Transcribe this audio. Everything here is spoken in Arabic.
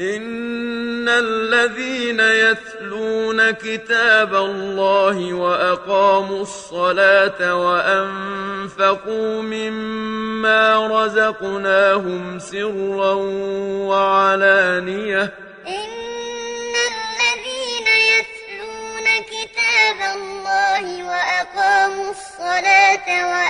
إن الذين يتلون كتاب الله وأقاموا الصلاة وأنفقوا مما رزقناهم سرا وعلانية إن الذين يتلون كتاب الله وأقاموا الصلاة وأنفقوا